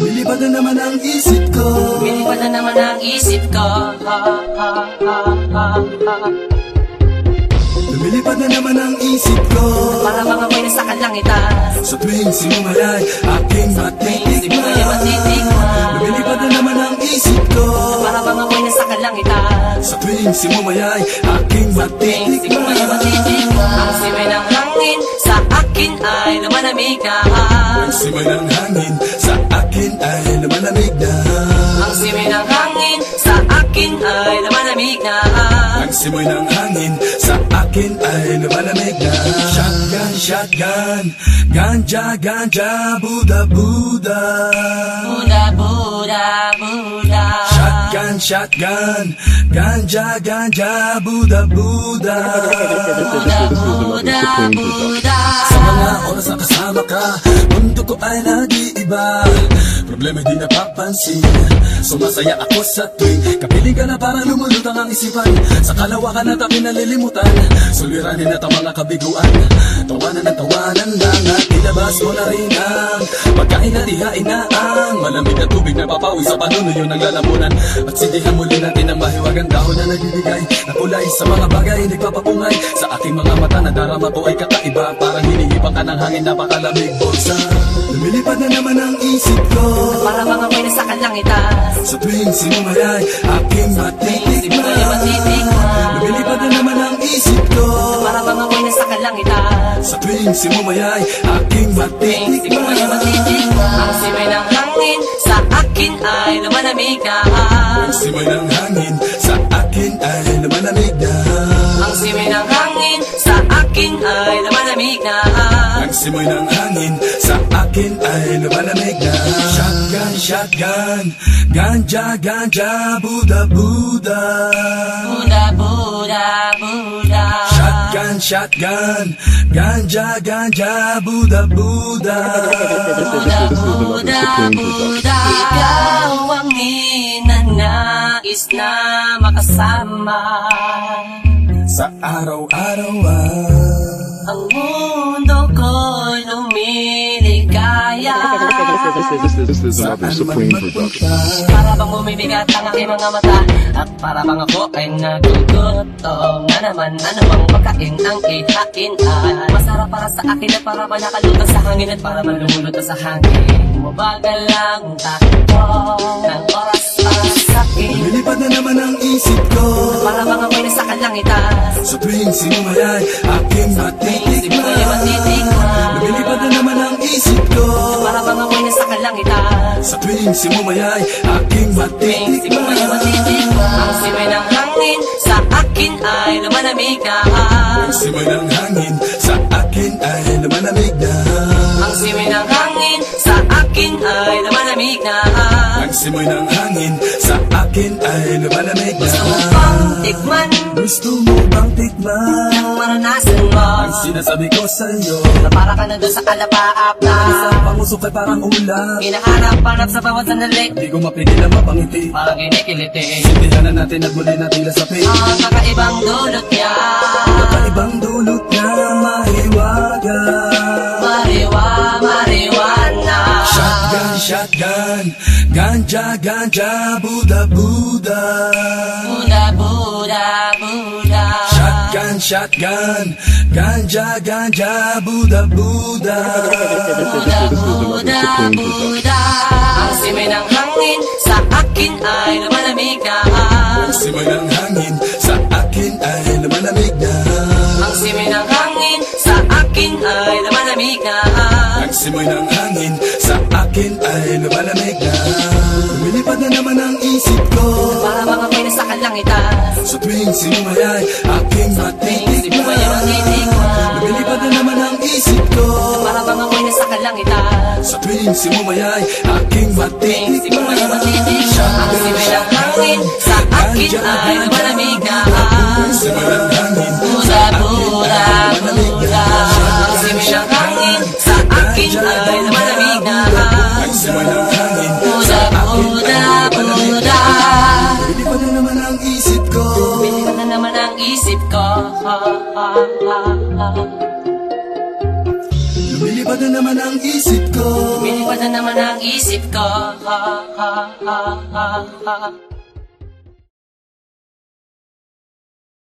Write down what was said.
Lumilipad na naman ang isip ko. Lumilipad na naman ang isip ko. Lumilipad na naman ang isip ko. Para mga may nasa kalangitan. Sa tuwing sinumayay aking matitikman. Lumilipad na naman ang isip ko. Para mga may nasa kalangitan. Sa tuwing sinumayay aking matitikman. Ang simay ng hangin akin ay lumalamig na. Ang simay ng hangin sa akin ay lumalamig na. Ang simay ng hangin sa akin ay lumalamig na. Ang simoy ng hangin sa akin ay lumalamig na. Shotgun, shotgun, ganja, ganja, Buddha, Buddha. Buda, Buda, Buda Shotgun, shotgun, ganja, ganja, Buddha, Buddha. Buda, Buda, Buda Sa mga oras na kasama ka, mundo ko ay nag-iiba. Problema di napapansin. Sumasaya ako sa tuwing Kapiling ka na para lumulutang ang isipan Sa kalawakan at aking nalilimutan Suliranin at ang mga kabiguan. Tawanan at tawanan lang At ilabas mo na rin ang Pagkain at ihain na ang Malamig na tubig na papawi sa panunuyo ng lalamunan At sindihan muli natin ang mahiwagang dahon na nagbibigay Na sa mga bagay nagpapapungay Sa aking mga mata na darama ko ay kakaiba. Parang hinihipan ka ng hangin napakalamig. Bulsa Lumilipad na naman ang isip ko. Para mga may nasa kalangitan Sa tuwing sinumayay aking matitikman. Matitikman. Lumilipad na naman ang isip ko. Para mga may nasa kalangitan Sa tuwing sinumayay aking matitikman. Matitikman. Ang simay ng hangin sa akin ay lumalamig na. Ang simoy ng hangin sa akin ay lumalamig na. Ang simay ng lumalamig na Ang simoy ng hangin sa akin ay lumalamig na. Shotgun, shotgun, ganja, ganja, Buddha, Buddha. Buda, Buda, Buda Shotgun, shotgun, ganja, ganja, Buddha, Buddha. Buda, Buda, Buda Ikaw ang ninanais na makasama. Sa araw-araw ah Ang mundo ko'y lumiligaya This, this, this is another Supreme production. Para bang bumibigat ang aking mga mata At para bang ako ay nagugutom. Na naman ano bang pagkain ang ihain. Ay Masarap para sa akin at para manakalutang sa hangin At para malulutang sa hangin. Mabagal lang takbo ng oras para sa akin. Lumilipad na naman ang isip ko. Para mga kalangitan Sa tuwing sinumayay aking matitikman. Lumilipad na naman ang isip ko. Para mga may nasa kalangitan. Sa tuwing sinumayay aking matitikman. Ang simay ng hangin sa akin ay lumalamig na. Ang simoy ng hangin sa akin ay lumalamig na. Ang simay ng hangin sa akin ay lumalamig na. Ang simoy ng hangin sa akin ay lumalamig na. Gusto mo bang tikman? Gusto mo bang tikman? Ang maranasan mo. Ang sinasabi ko sa'yo. Na para ka na doon sa kalapaap na. Isang pangusok ay parang ulam Hinahanap-hanap sa bawat sandali. Di ko mapigil ang mapangiti. Parang kinikiliti. Sindihan na natin at muli na tila sa pig Ang kakaibang dulot niya. Kakaibang dulot na mahiwaga Ganja, ganja, Buddha, Buddha. Buda, Buda, Buda Shotgun, shotgun. Ganja, ganja, Buddha, Buddha. Buda, Buda, Buda Ang simay ng hangin sa akin ay lumalamig na. Ang simoy ng hangin sa akin ay lumalamig na. Ang simay ng hangin sa akin ay lumalamig na. Ang simoy ng sa akin ay lumalamig na. Lumilipad na naman ang isip ko. Para mga may nasa kalangitan. Sa tuwing sinumayay aking matitikman Lumilipad na naman ang isip ko. Para mga may nasa kalangitan. Sa tuwing sinumayay aking matitikman matitikman Ang simay ng hangin sa akin ay lumalamig Lumilipad na naman ang isip ko Lumilipad na naman ang isip ko ha, ha, ha, ha, ha.